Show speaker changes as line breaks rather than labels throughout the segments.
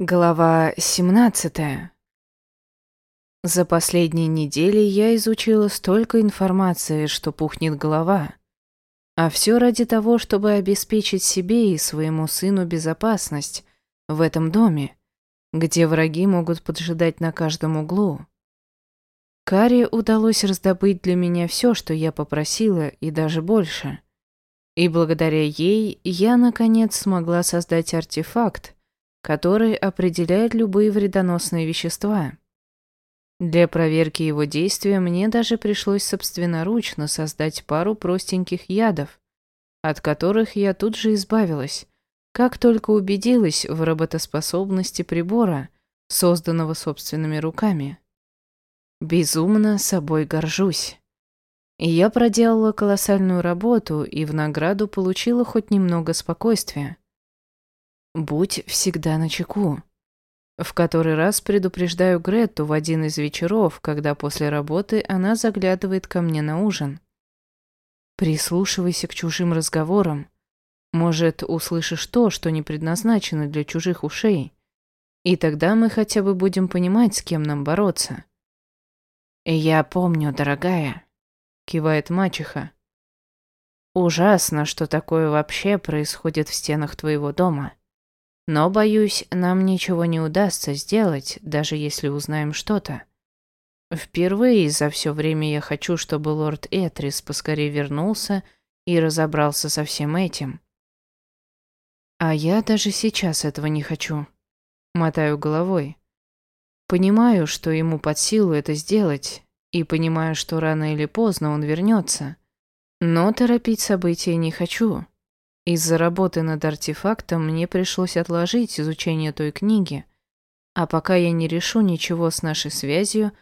Глава 17. За последние недели я изучила столько информации, что пухнет голова. А все ради того, чтобы обеспечить себе и своему сыну безопасность в этом доме, где враги могут поджидать на каждом углу. Каре удалось раздобыть для меня все, что я попросила, и даже больше. И благодаря ей я, наконец, смогла создать артефакт, который определяет любые вредоносные вещества. Для проверки его действия мне даже пришлось собственноручно создать пару простеньких ядов, от которых я тут же избавилась, как только убедилась в работоспособности прибора, созданного собственными руками. Безумно собой горжусь. Я проделала колоссальную работу и в награду получила хоть немного спокойствия. Будь всегда начеку. В который раз предупреждаю Гретту в один из вечеров, когда после работы она заглядывает ко мне на ужин. Прислушивайся к чужим разговорам. Может, услышишь то, что не предназначено для чужих ушей. И тогда мы хотя бы будем понимать, с кем нам бороться. «Я помню, дорогая», — кивает мачеха. «Ужасно, что такое вообще происходит в стенах твоего дома». Но, боюсь, нам ничего не удастся сделать, даже если узнаем что-то. Впервые за все время я хочу, чтобы лорд Этрис поскорее вернулся и разобрался со всем этим. А я даже сейчас этого не хочу. Мотаю головой. Понимаю, что ему под силу это сделать, и понимаю, что рано или поздно он вернется. Но торопить события не хочу. Из-за работы над артефактом мне пришлось отложить изучение той книги, а пока я не решу ничего с нашей связью,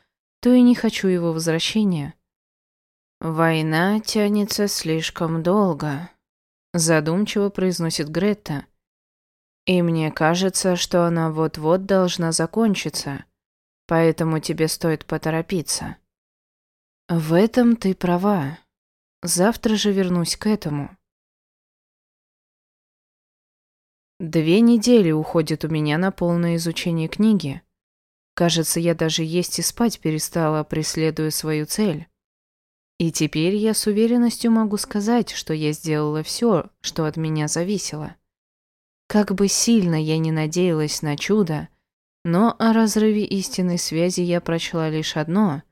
то и не хочу его возвращения. «Война тянется слишком долго», — задумчиво произносит Гретта. «И мне кажется, что она вот-вот должна закончиться, поэтому тебе стоит поторопиться». «В этом ты права. Завтра же вернусь к этому». Две недели уходит у меня на полное изучение книги. Кажется, я даже есть и спать перестала, преследуя свою цель. И теперь я с уверенностью могу сказать, что я сделала все, что от меня зависело. Как бы сильно я не надеялась на чудо, но о разрыве истинной связи я прочла лишь одно.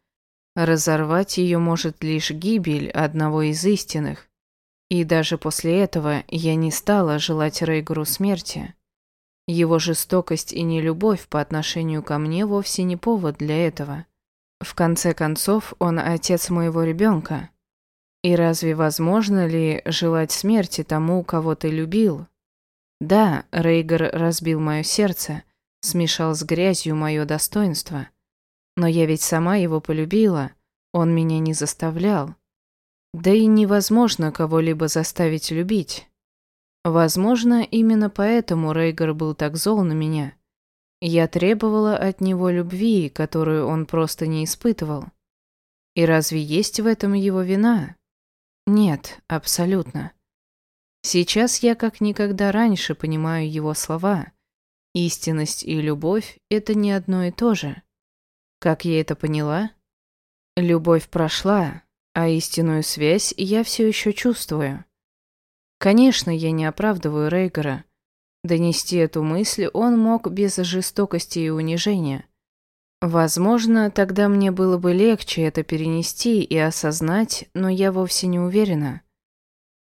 Разорвать ее может лишь гибель одного из истинных. И даже после этого я не стала желать Рейгору смерти. Его жестокость и нелюбовь по отношению ко мне вовсе не повод для этого. В конце концов, он отец моего ребенка. И разве возможно ли желать смерти тому, кого ты любил? Да, Рейгор разбил мое сердце, смешал с грязью мое достоинство. Но я ведь сама его полюбила, он меня не заставлял. Да и невозможно кого-либо заставить любить. Возможно, именно поэтому Рейгар был так зол на меня. Я требовала от него любви, которую он просто не испытывал. И разве есть в этом его вина? Нет, абсолютно. Сейчас я как никогда раньше понимаю его слова. Истинность и любовь — это не одно и то же. Как я это поняла? Любовь прошла, а истинную связь я все еще чувствую. Конечно, я не оправдываю Рейгора. Донести эту мысль он мог без жестокости и унижения. Возможно, тогда мне было бы легче это перенести и осознать, но я вовсе не уверена.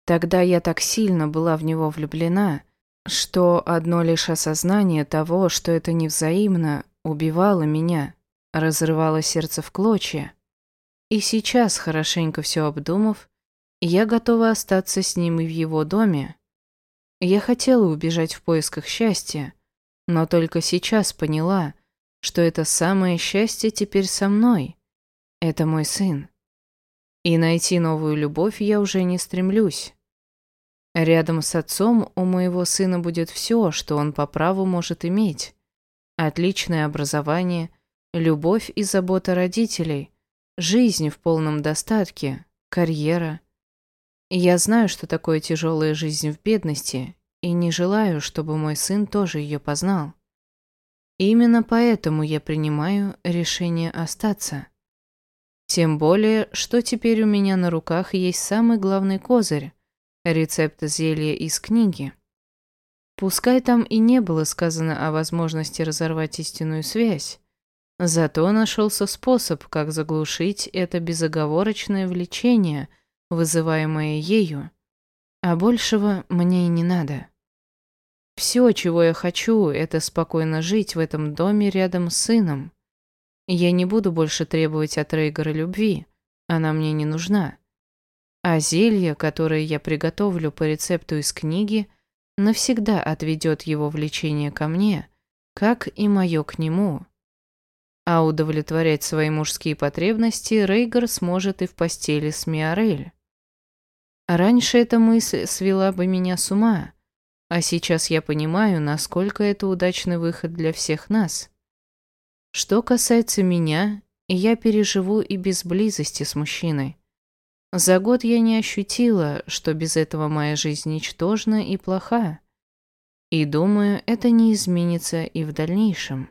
Тогда я так сильно была в него влюблена, что одно лишь осознание того, что это невзаимно, убивало меня, разрывало сердце в клочья. И сейчас, хорошенько все обдумав, я готова остаться с ним и в его доме. Я хотела убежать в поисках счастья, но только сейчас поняла, что это самое счастье теперь со мной. Это мой сын. И найти новую любовь я уже не стремлюсь. Рядом с отцом у моего сына будет все, что он по праву может иметь. Отличное образование, любовь и забота родителей – Жизнь в полном достатке, карьера. Я знаю, что такое тяжелая жизнь в бедности, и не желаю, чтобы мой сын тоже ее познал. Именно поэтому я принимаю решение остаться. Тем более, что теперь у меня на руках есть самый главный козырь – рецепт зелья из книги. Пускай там и не было сказано о возможности разорвать истинную связь, зато нашелся способ, как заглушить это безоговорочное влечение, вызываемое ею, а большего мне и не надо. Все, чего я хочу, это спокойно жить в этом доме рядом с сыном, я не буду больше требовать от Рейгора любви, она мне не нужна. А зелье, которое я приготовлю по рецепту из книги, навсегда отведет его влечение ко мне, как и мое к нему. А удовлетворять свои мужские потребности Рейгар сможет и в постели с Миорель. Раньше эта мысль свела бы меня с ума, а сейчас я понимаю, насколько это удачный выход для всех нас. Что касается меня, я переживу и без близости с мужчиной. За год я не ощутила, что без этого моя жизнь ничтожна и плоха. И думаю, это не изменится и в дальнейшем.